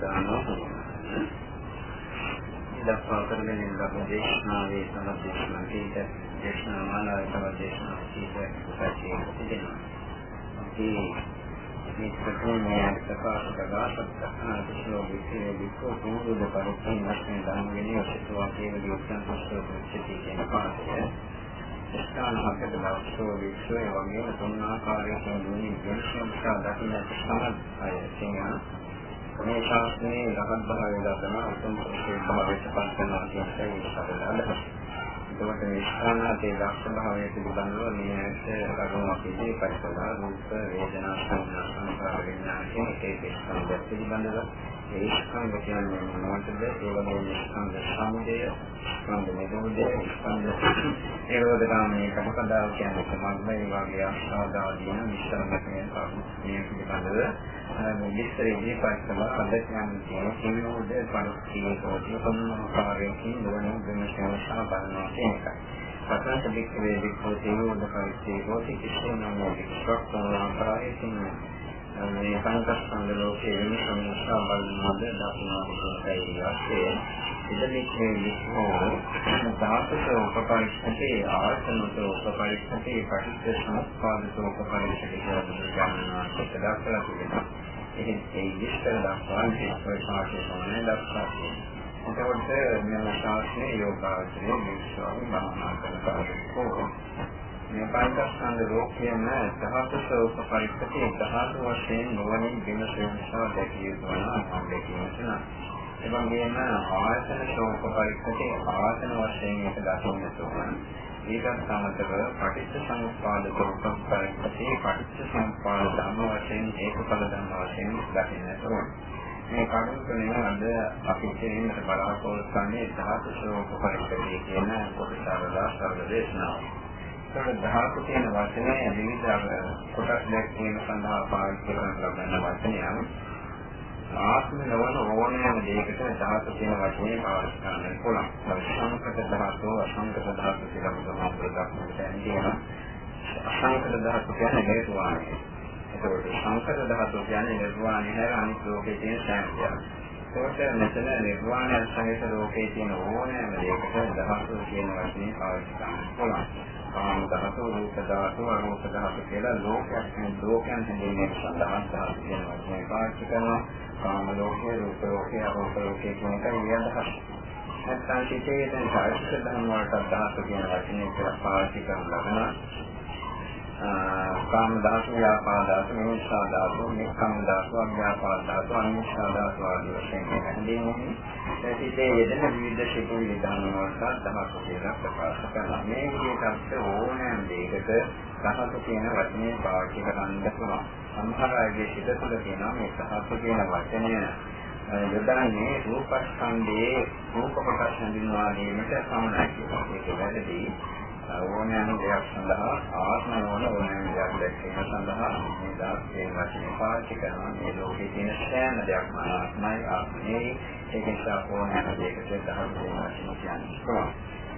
අවස්ථාවක් දක්වා කරගෙන ඉන්න දේශනාවේ සම්දේශනා කීට දේශනා මාලාවේ තව දේශනා කීට උපසතිය තිබෙනවා. ඒ මේ ප්‍රකෘතිය ප්‍රකාශ ප්‍රකාශ කිසියෝ විශ්ේ විකෝ දුරුද පරිපූර්ණ නැත්නම් ධර්මගෙන ඔසතුවා කියන විස්තර ප්‍රශ්න කියන පාඩය. ස්ථාන හතක දවසෝ විශ්වය වගේම තුන් ආකාරයකින් දුනි විශ්වංශා දකින්න සමත් අය කියන මේ ශාස්ත්‍රයේ රහත් භාවය දක්වන උතුම් ප්‍රතිභාවයට පත් කරනවා කියන එක සාකච්ඡා ඒකට මේ ස්ථානාතේ දක්ෂ භාවය පිළිබඳව මේකට කරුණක් ඉදිරිපත් කළා රූප වේදනා සංඥා සංකාර විඥාන කියන එකේ ස්කන්ධ පිළිබඳව ඒ ස්කන්ධ කියන්නේ මොනවටද ඒ වගේම ස්කන්ධ සමුදය ස්කන්ධ නිරෝධය ස්කන්ධ ඒකෝදගාමී කමකදාව කියන්නේ සමග්මයි වගේ ආශාදාදීන මිශ්‍රණ කියන කරුණු මේ පිළිබඳව විස්තර ඉදිරිපත් කළා අධ්‍යාත්මික කිනෝද පරිච්ඡේදෝදී කොම්මාකාරයෙන් නොවන විමර්ශන බලනවා කියන එකයි. පතන්ත වික්‍රේ වික්‍රෝතියෝද පරිච්ඡේදෝදී කිසිම වික්ෂක් ආකාරයෙන් මේ පංචස්කන්ධ ලෝකයේ වෙනසම නිසා බලනවාද දක්වනවා කියලායි වාස්තේ ඉදමිකේ විස්මෝ ධාතුක උපපරික්ෂතේ ආසනක උපපරික්ෂතේ පටිච්ච සමුප්පාදක උපපරික්ෂතේ කියලා ගන්නවා ඒක දක්වලා තියෙනවා එහෙත් ඒ විස්තර දක්වන්නේ ප්‍රකාශය තමයි දක්වන්නේ. එතකොට මේ ශාස්ත්‍රයේ යෝගාචරයේ විශ්වාස බහනා කරන කාර්යකෝ මේ පංචස්කන්ධ ලෝකයේම දහසක උපපරික්ෂතේ දහස වශයෙන් නොවනින් විමසීම නිසා දැකිය යුතු වන දෙකීමසන. එවැගේම ආයතන ශෝක පරික්ෂතේ ආයතන වශයෙන් එක දකින්නට ඕන. ඒකත් සමතව පටිච්ච සමුප්පාද දුක්ඛපරිපතේ පටිච්ච සමුප්පාද ධර්ම වශයෙන් ඒකඵල ධර්ම වශයෙන් දකින්නට ඕන. මේ කරුණ තුනේ අද අපි කියන්නේ බලාපොරොත්තු වන්නේ ධාතු ශෝක පරිපතේ කියන කොටස අවදා සර්වදේශනාව. ඒක ධාතු කියන වචනේ විවිධ කොටස් දැක්වීම සඳහා පාවිච්චි කරන ලබන වචනයක්. ආත්ම නොවන ඕනෑම දෙයකට ධාතු කියන වචනේ පාවිච්චි කරන්න පුළුවන්. සංකත ධාතු, අසංකත ධාතු කියලා බුදුහාම ප්‍රකාශ කරනවා. අසංකත ධාතු කියන්නේ නිර්වාණය. ඒකෝට සංකත ධාතු කියන්නේ නිර්වාණය හැර අනිත් ලෝකේ තියෙන සෑම දෙයක්. ඒකට මෙතන නිර්වාණය සහිත ලෝකේ තියෙන ඕනෑම දෙයකට ධාතු කියන වචනේ පාවිච්චි කරන්න පුළුවන්. කාම ධාතු, රූප ධාතු, අරූප ධාතු කියලා ලෝකයක් ලෝකයන් හැදෙන්නේ සඳහන් ධාතු කියන වචනේ පාවිච්චි කරනවා. කාම ලෝකේ, රූප ලෝකේ, අරූප ලෝකේ කියන එක ඊයදහස්. නැත්නම් සිතේ දැන් සාහිත්‍ය ධර්ම වලට ධාතු කියන වචනේ කියලා පාවිච්චි කරන ලබන කාම ධාතු, ව්‍යාපාද ධාතු, මිනිසා ධාතු, නික්කම් ධාතු, අභ්‍යාපාද ධාතු, අනිශ්චා ධාතු ආදී වශයෙන් හැදෙන්නේ. සිතේ යෙදෙන විවිධ ශිකු විධාන වලට ධාතු කියලා ප්‍රකාශ කරනවා. මේ විදිහට අපිට ඕනෑම දෙයකට ධාතු කියන වචනේ පාවිච්චි කරන්න පුළුවන්. සමහර අයගේ සිත තුළ තියෙනවා මේ ධාතු කියන වචනය යොදන්නේ රූපස්කන්ධයේ රූප කොටස් හඳුන්වා ගැනීමට සමානයි කියලා. ඒක වැරදි. ඕනෑම දෙයක් සඳහා ආත්ම නොවන ඕනෑම දෙයක් දැක්වීම සඳහා මේ දාස්කේ වචනේ පාවිච්චි කරනවා මේ ලෝකේ තියෙන සෑම දෙයක්ම ආත්මයි ආත්මේ ඒක නිසා ඕනෑම දෙයකට දහම් දෙනවා කියන්නේ.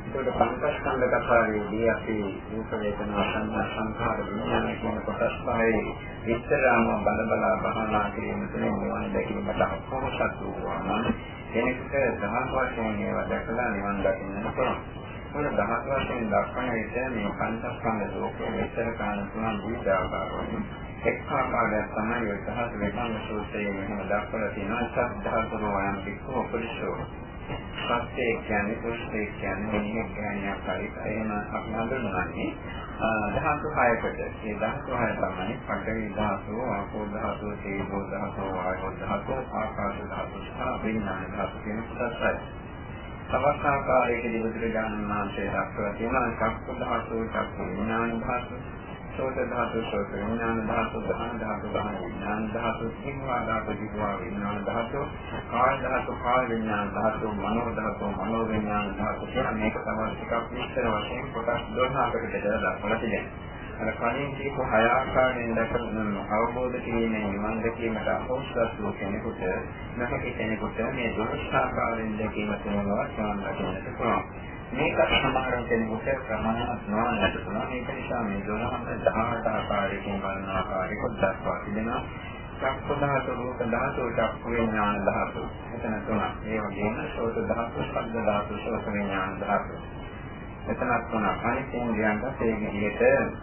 ඒකට පංචස්කන්ධ කතාවේදී අපි රූප වේදනා සංඥා සංඛාර විඥාන කියන කොටස් පහේ විස්තරාම බල බල බහනා කිරීම තුළින් නිවන දැකීමට අපහසු වුණා නම් කෙනෙකුට දහස් වශයෙන් ඒවා දැකලා නිවන් දකින්න පුළුවන්. මොන දහස් වශයෙන් දක්වන විට මේ පංචස්කන්ධ ලෝකයේ විස්තර කරන තුන විවිධ ආකාරවලින් එක් ආකාරයක් තමයි ඔය දහස් වේදන සූත්‍රයේ මෙහෙම දක්වලා තියෙනවා. සද්ධාතුන වයන් පිටු උපරිශෝ සත්‍යය කියන්නේ පුරුෂය කියන්නේ මිනිහෙක් ගැහණියක් හරි එහෙම අපි හඳුන්වන්නේ ධාතු හයකට. ඒ ධාතු හය තමයි පඨවි ධාතු ආපෝ ධාතු තේජෝ ධාතු වායෝ ධාතු ආකාශ ධාතු සහ විඥාන ධාතු කියන කොටසයි තවත් ආකාරයකදී බුදුරජාණන් වහන්සේ දක්වලා තියෙනවා චක්ක ධාතු, චක්ක විඥාන ධාතු, සෝත ධාතු, සෝත විඥාන ධාතු, දහන ධාතු, දහන විඥාන ධාතු, සිංහා ධාතු, දිවා විඥාන ධාතු, කාය ධාතු, කාය විඥාන ධාතු, මනෝ ධාතු, මනෝ විඥාන ධාතු කියන මේක තමයි ටිකක් විස්තර වශයෙන් කොටස් 12කට බෙදලා දක්වලා තියෙනවා. අර කලින් කියපු හය ආකාරයෙන් දැකන අවබෝධ කිරීමේ නිවන් දැකීමට අපෝෂ්ඨ කෙනෙකුට නැහැකි කෙනෙකුට මේ දුෂ්ඨාකාරයෙන් දැකීම තුනවත් සමාන දකින්නට පුළුවන්. මේක සමහර කෙනෙකුට ප්‍රමාණවත් නොවන්නට පුළුවන්. ඒක නිසා මේ 12 18 ආකාරයකින් බලන ආකාරයක දක්වා තිබෙනවා. චක්ක ධාතු, රූප ධාතු, චක්ක විඥාන ධාතු. එතන තුනක්. ඒ වගේම සෝත ධාතු, ශබ්ද ධාතු, සෝත විඥාන ධාතු. එතනක් තුනක්. අනිත් ඉන්ද්‍රියන්ට ඒ විදිහට